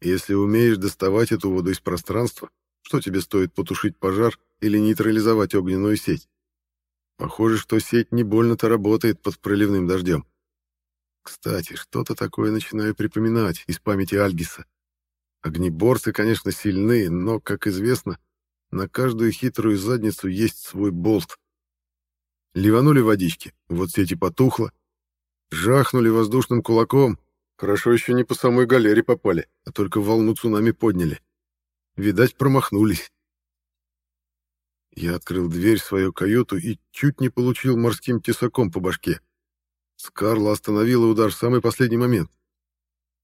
и если умеешь доставать эту воду из пространства, что тебе стоит потушить пожар или нейтрализовать огненную сеть? Похоже, что сеть не больно-то работает под проливным дождем. Кстати, что-то такое начинаю припоминать из памяти Альгиса. Огнеборцы, конечно, сильны, но, как известно, на каждую хитрую задницу есть свой болт. Ливанули водички, вот сеть и потухла. Жахнули воздушным кулаком. Хорошо еще не по самой галере попали, а только волну цунами подняли. Видать, промахнулись. Я открыл дверь в свою каюту и чуть не получил морским тесаком по башке. Скарла остановила удар в самый последний момент.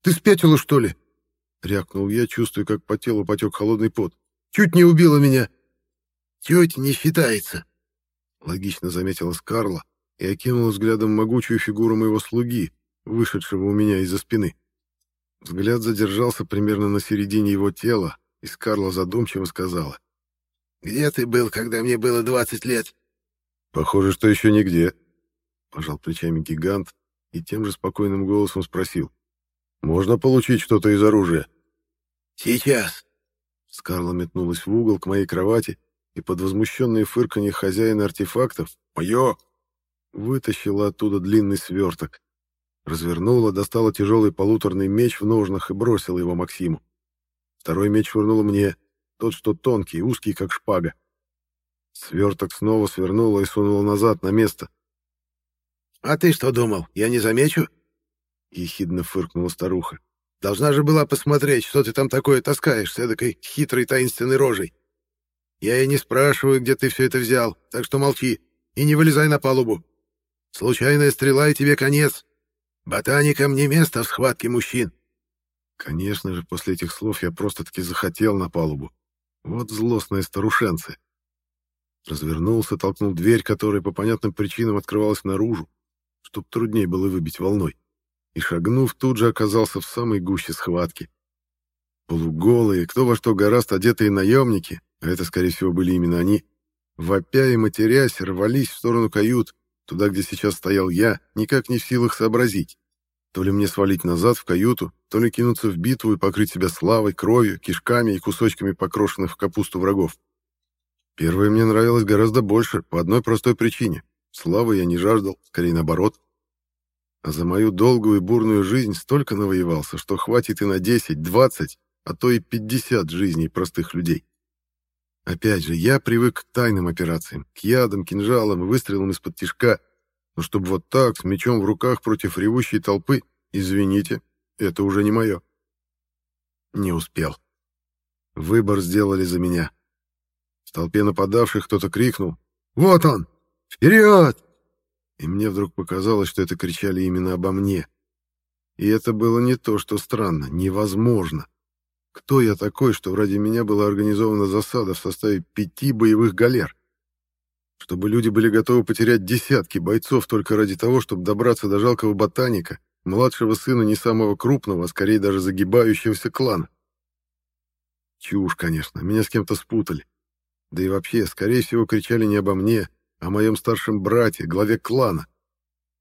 «Ты спятила, что ли?» — рякнул я, чувствуя, как по телу потек холодный пот. «Чуть не убила меня!» «Тетя не считается», — логично заметила Скарла и окинула взглядом могучую фигуру моего слуги, вышедшего у меня из-за спины. Взгляд задержался примерно на середине его тела, и Скарла задумчиво сказала. Где ты был, когда мне было 20 лет? Похоже, что еще нигде. Пожал плечами гигант и тем же спокойным голосом спросил. Можно получить что-то из оружия? Сейчас. Скарла метнулась в угол к моей кровати и под возмущенные фырканье хозяина артефактов «Мое!» вытащила оттуда длинный сверток. Развернула, достала тяжелый полуторный меч в ножнах и бросила его Максиму. Второй меч швырнула мне — тот, что тонкий, узкий, как шпага. Сверток снова свернула и сунула назад, на место. «А ты что думал, я не замечу?» — ехидно фыркнула старуха. «Должна же была посмотреть, что ты там такое таскаешь с эдакой хитрой таинственной рожей. Я и не спрашиваю, где ты все это взял, так что молчи и не вылезай на палубу. Случайная стрела и тебе конец. Ботаникам не место в схватке мужчин». Конечно же, после этих слов я просто-таки захотел на палубу. Вот злостные старушенцы. Развернулся, толкнул дверь, которая по понятным причинам открывалась наружу, чтоб труднее было выбить волной, и, шагнув, тут же оказался в самой гуще схватки. Полуголые, кто во что гораст одетые наемники, а это, скорее всего, были именно они, вопя и матерясь, рвались в сторону кают, туда, где сейчас стоял я, никак не в силах сообразить. То ли мне свалить назад в каюту, то ли кинуться в битву и покрыть себя славой, кровью, кишками и кусочками покрошенных в капусту врагов. Первое мне нравилось гораздо больше, по одной простой причине. Славы я не жаждал, скорее наоборот. А за мою долгую и бурную жизнь столько навоевался, что хватит и на 10, 20, а то и 50 жизней простых людей. Опять же, я привык к тайным операциям, к ядам, кинжалам выстрелам из-под тишка, но чтобы вот так, с мечом в руках против ревущей толпы, извините, это уже не мое. Не успел. Выбор сделали за меня. В толпе нападавших кто-то крикнул. «Вот он! Вперед!» И мне вдруг показалось, что это кричали именно обо мне. И это было не то, что странно, невозможно. Кто я такой, что ради меня была организована засада в составе пяти боевых галер? Чтобы люди были готовы потерять десятки бойцов только ради того, чтобы добраться до жалкого ботаника, младшего сына не самого крупного, а скорее даже загибающегося клана. Чушь, конечно, меня с кем-то спутали. Да и вообще, скорее всего, кричали не обо мне, о моем старшем брате, главе клана.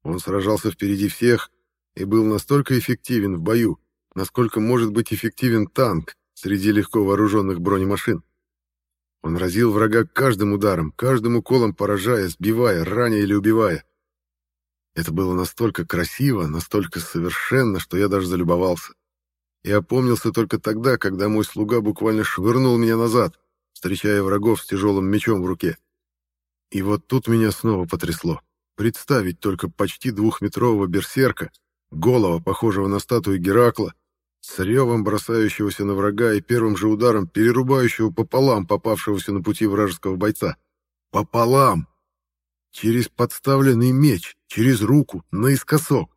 Он сражался впереди всех и был настолько эффективен в бою, насколько может быть эффективен танк среди легко вооруженных бронемашин. Он разил врага каждым ударом, каждым уколом поражая, сбивая, раня или убивая. Это было настолько красиво, настолько совершенно, что я даже залюбовался. И опомнился только тогда, когда мой слуга буквально швырнул меня назад, встречая врагов с тяжелым мечом в руке. И вот тут меня снова потрясло. Представить только почти двухметрового берсерка, голова, похожего на статую Геракла, с ревом бросающегося на врага и первым же ударом перерубающего пополам попавшегося на пути вражеского бойца. Пополам! Через подставленный меч, через руку, наискосок.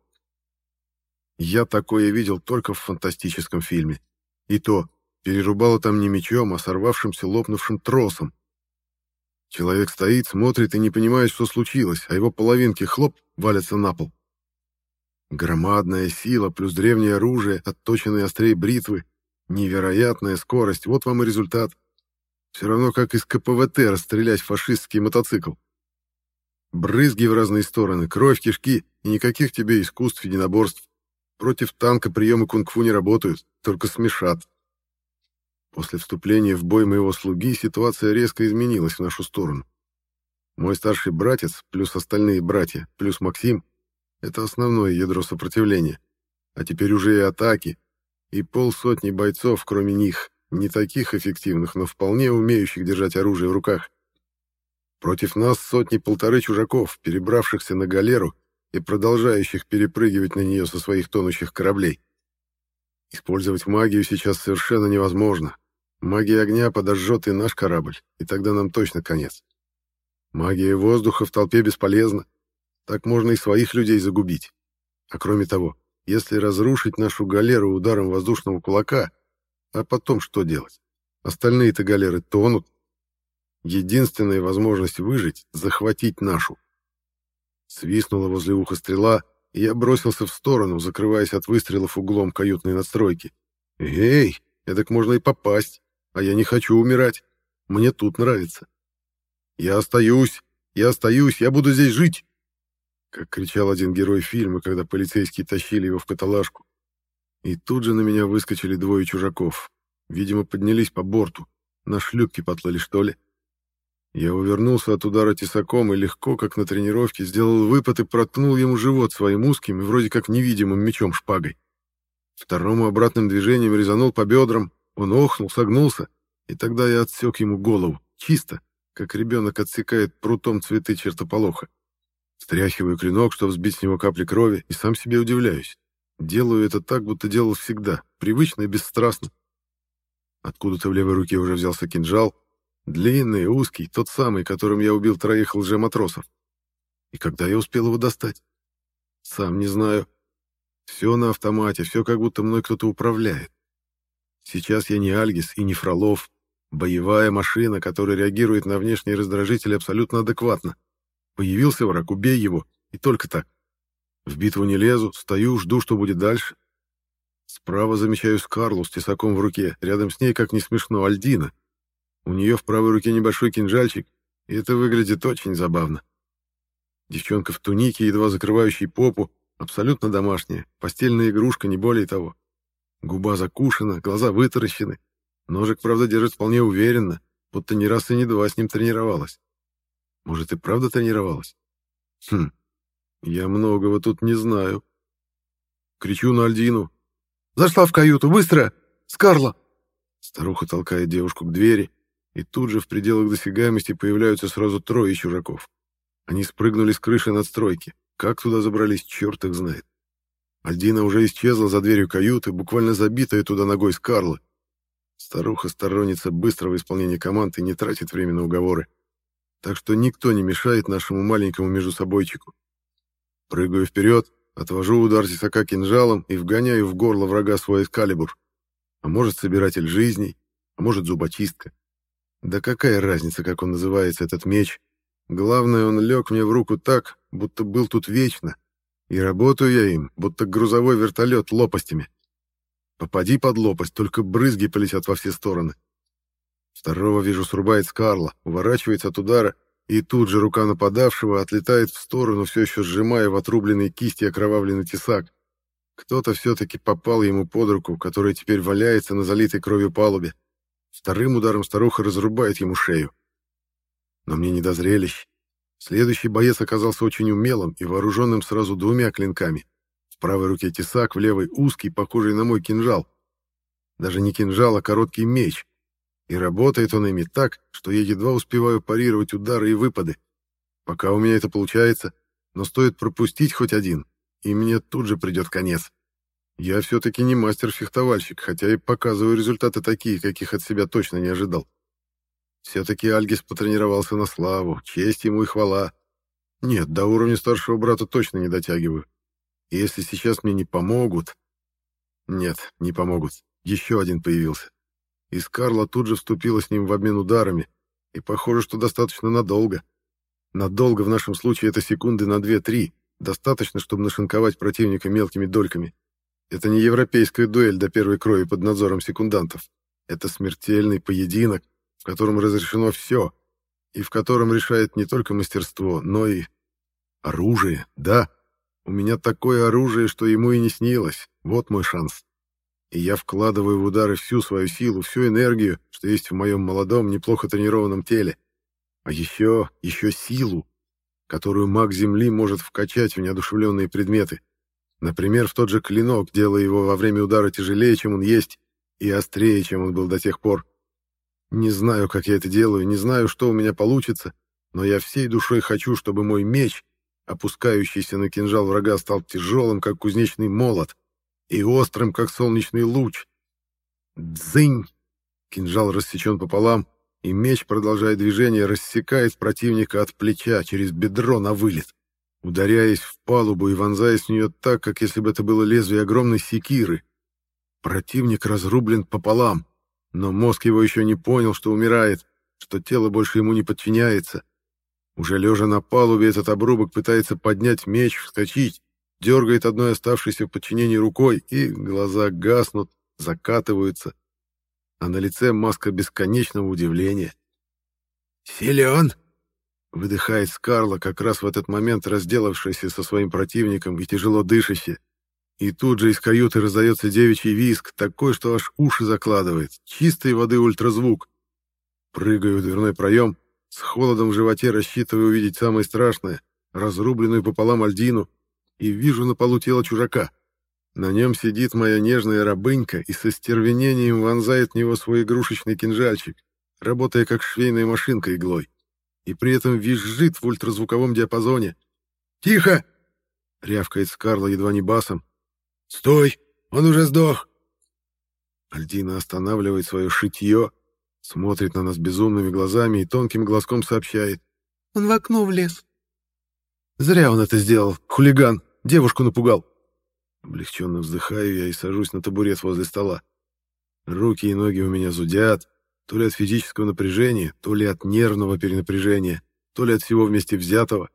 Я такое видел только в фантастическом фильме. И то, перерубало там не мечом, а сорвавшимся лопнувшим тросом. Человек стоит, смотрит и не понимает, что случилось, а его половинки хлоп валятся на пол. Громадная сила плюс древнее оружие, отточенные острее бритвы, невероятная скорость — вот вам и результат. Все равно, как из КПВТ расстрелять фашистский мотоцикл. Брызги в разные стороны, кровь, кишки и никаких тебе искусств единоборств. Против танка приемы кунг-фу не работают, только смешат. После вступления в бой моего слуги ситуация резко изменилась в нашу сторону. Мой старший братец, плюс остальные братья, плюс Максим это основное ядро сопротивления. А теперь уже и атаки. И полсотни бойцов, кроме них, не таких эффективных, но вполне умеющих держать оружие в руках. Против нас сотни-полторы чужаков, перебравшихся на галеру и продолжающих перепрыгивать на нее со своих тонущих кораблей. Использовать магию сейчас совершенно невозможно. Магия огня подожжет и наш корабль, и тогда нам точно конец. Магия воздуха в толпе бесполезна, так можно и своих людей загубить. А кроме того, если разрушить нашу галеру ударом воздушного кулака, а потом что делать? Остальные-то галеры тонут. Единственная возможность выжить — захватить нашу. Свистнула возле уха стрела, и я бросился в сторону, закрываясь от выстрелов углом каютной надстройки. «Эй, эдак можно и попасть, а я не хочу умирать. Мне тут нравится. Я остаюсь, я остаюсь, я буду здесь жить!» как кричал один герой фильма, когда полицейские тащили его в каталажку. И тут же на меня выскочили двое чужаков. Видимо, поднялись по борту. На шлюпке потлали, что ли. Я увернулся от удара тесаком и легко, как на тренировке, сделал выпад и проткнул ему живот своим узким и вроде как невидимым мечом-шпагой. Второму обратным движением резанул по бедрам, он охнул, согнулся, и тогда я отсек ему голову, чисто, как ребенок отсекает прутом цветы чертополоха. Стряхиваю клинок, чтобы сбить с него капли крови, и сам себе удивляюсь. Делаю это так, будто делал всегда, привычно и бесстрастно. Откуда-то в левой руке уже взялся кинжал, длинный, узкий, тот самый, которым я убил троих лжематросов. И когда я успел его достать? Сам не знаю. Все на автомате, все как будто мной кто-то управляет. Сейчас я не Альгис и не Фролов. Боевая машина, которая реагирует на внешние раздражители абсолютно адекватно. Появился враг, убей его, и только так. В битву не лезу, стою, жду, что будет дальше. Справа замечаю Скарлу с тесаком в руке, рядом с ней, как не смешно, Альдина. У нее в правой руке небольшой кинжальчик, и это выглядит очень забавно. Девчонка в тунике, едва закрывающей попу, абсолютно домашняя, постельная игрушка, не более того. Губа закушена, глаза вытаращены. Ножик, правда, держит вполне уверенно, будто не раз и не два с ним тренировалась. Может, и правда тренировалась? Хм, я многого тут не знаю. Кричу на Альдину. «Зашла в каюту, быстро! Скарла!» Старуха толкает девушку к двери, и тут же в пределах досягаемости появляются сразу трое чужаков. Они спрыгнули с крыши надстройки. Как туда забрались, черт их знает. Альдина уже исчезла за дверью каюты, буквально забитая туда ногой Скарла. Старуха сторонница быстрого исполнения команд и не тратит время на уговоры так что никто не мешает нашему маленькому междусобойчику. Прыгаю вперед, отвожу удар тесака кинжалом и вгоняю в горло врага свой эскалибур. А может, собиратель жизней, а может, зубочистка. Да какая разница, как он называется, этот меч? Главное, он лег мне в руку так, будто был тут вечно, и работаю я им, будто грузовой вертолет лопастями. Попади под лопасть, только брызги полетят во все стороны. Второго вижу срубает Скарла, уворачивается от удара, и тут же рука нападавшего отлетает в сторону, все еще сжимая в отрубленной кисти окровавленный тесак. Кто-то все-таки попал ему под руку, которая теперь валяется на залитой кровью палубе. Вторым ударом старуха разрубает ему шею. Но мне не до зрелищ. Следующий боец оказался очень умелым и вооруженным сразу двумя клинками. В правой руке тесак, в левой узкий, похожий на мой кинжал. Даже не кинжал, а короткий меч. И работает он ими так, что я едва успеваю парировать удары и выпады. Пока у меня это получается, но стоит пропустить хоть один, и мне тут же придет конец. Я все-таки не мастер-фехтовальщик, хотя и показываю результаты такие, каких от себя точно не ожидал. Все-таки Альгис потренировался на славу, честь ему и хвала. Нет, до уровня старшего брата точно не дотягиваю. И если сейчас мне не помогут... Нет, не помогут. Еще один появился. И Скарла тут же вступила с ним в обмен ударами. И похоже, что достаточно надолго. Надолго в нашем случае это секунды на 2-3. Достаточно, чтобы нашинковать противника мелкими дольками. Это не европейская дуэль до первой крови под надзором секундантов. Это смертельный поединок, в котором разрешено все, и в котором решает не только мастерство, но и оружие, да. У меня такое оружие, что ему и не снилось. Вот мой шанс. И я вкладываю в удары всю свою силу, всю энергию, что есть в моем молодом, неплохо тренированном теле. А еще, еще силу, которую маг Земли может вкачать в неодушевленные предметы. Например, в тот же клинок, делая его во время удара тяжелее, чем он есть, и острее, чем он был до тех пор. Не знаю, как я это делаю, не знаю, что у меня получится, но я всей душой хочу, чтобы мой меч, опускающийся на кинжал врага, стал тяжелым, как кузнечный молот, и острым, как солнечный луч. Дзынь! Кинжал рассечен пополам, и меч, продолжая движение, рассекает противника от плеча через бедро на вылет, ударяясь в палубу и вонзаясь в нее так, как если бы это было лезвие огромной секиры. Противник разрублен пополам — но мозг его еще не понял, что умирает, что тело больше ему не подчиняется. Уже лежа на палубе, этот обрубок пытается поднять меч, вскочить, дергает одной оставшейся в подчинении рукой, и глаза гаснут, закатываются, а на лице маска бесконечного удивления. «Силен!» — выдыхает Скарла, как раз в этот момент разделавшийся со своим противником и тяжело дышащий. И тут же из каюты раздается девичий виск, такой, что аж уши закладывает. Чистой воды ультразвук. Прыгаю в дверной проем, с холодом в животе рассчитываю увидеть самое страшное, разрубленную пополам Альдину, и вижу на полу тело чужака. На нем сидит моя нежная рабынька и со стервенением вонзает в него свой игрушечный кинжальчик, работая как швейная машинка иглой. И при этом визжит в ультразвуковом диапазоне. «Тихо!» — рявкает Скарла едва не басом, «Стой! Он уже сдох!» Альдина останавливает свое шитье, смотрит на нас безумными глазами и тонким глазком сообщает. «Он в окно влез». «Зря он это сделал, хулиган, девушку напугал». Облегченно вздыхаю я и сажусь на табурет возле стола. Руки и ноги у меня зудят, то ли от физического напряжения, то ли от нервного перенапряжения, то ли от всего вместе взятого.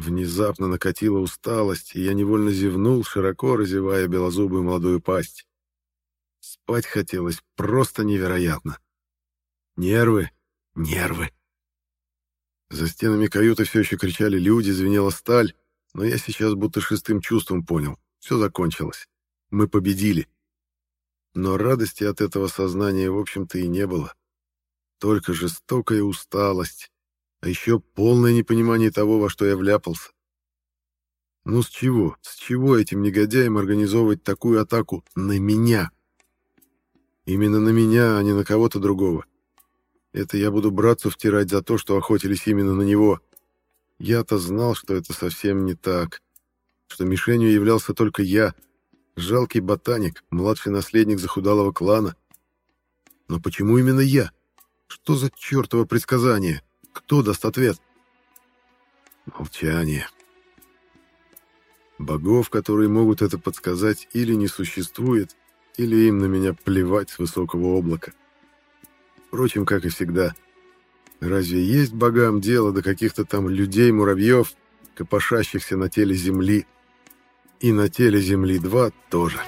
Внезапно накатила усталость, и я невольно зевнул, широко разевая белозубую молодую пасть. Спать хотелось просто невероятно. Нервы, нервы. За стенами каюты все еще кричали люди, звенела сталь, но я сейчас будто шестым чувством понял. Все закончилось. Мы победили. Но радости от этого сознания, в общем-то, и не было. Только жестокая усталость, а еще полное непонимание того, во что я вляпался. Ну с чего, с чего этим негодяям организовывать такую атаку на меня? Именно на меня, а не на кого-то другого. Это я буду братцу втирать за то, что охотились именно на него. Я-то знал, что это совсем не так. Что мишенью являлся только я, жалкий ботаник, младший наследник захудалого клана. Но почему именно я? Что за чертово предсказание? Кто даст ответ? Молчание. Богов, которые могут это подсказать, или не существует, или им на меня плевать с высокого облака. Впрочем, как и всегда, разве есть богам дело до каких-то там людей-муравьев, копошащихся на теле земли? И на теле земли два тоже.